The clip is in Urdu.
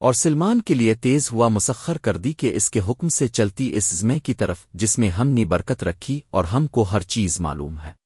اور سلمان کے لیے تیز ہوا مسخر کر دی کہ اس کے حکم سے چلتی اس زمے کی طرف جس میں ہم نے برکت رکھی اور ہم کو ہر چیز معلوم ہے۔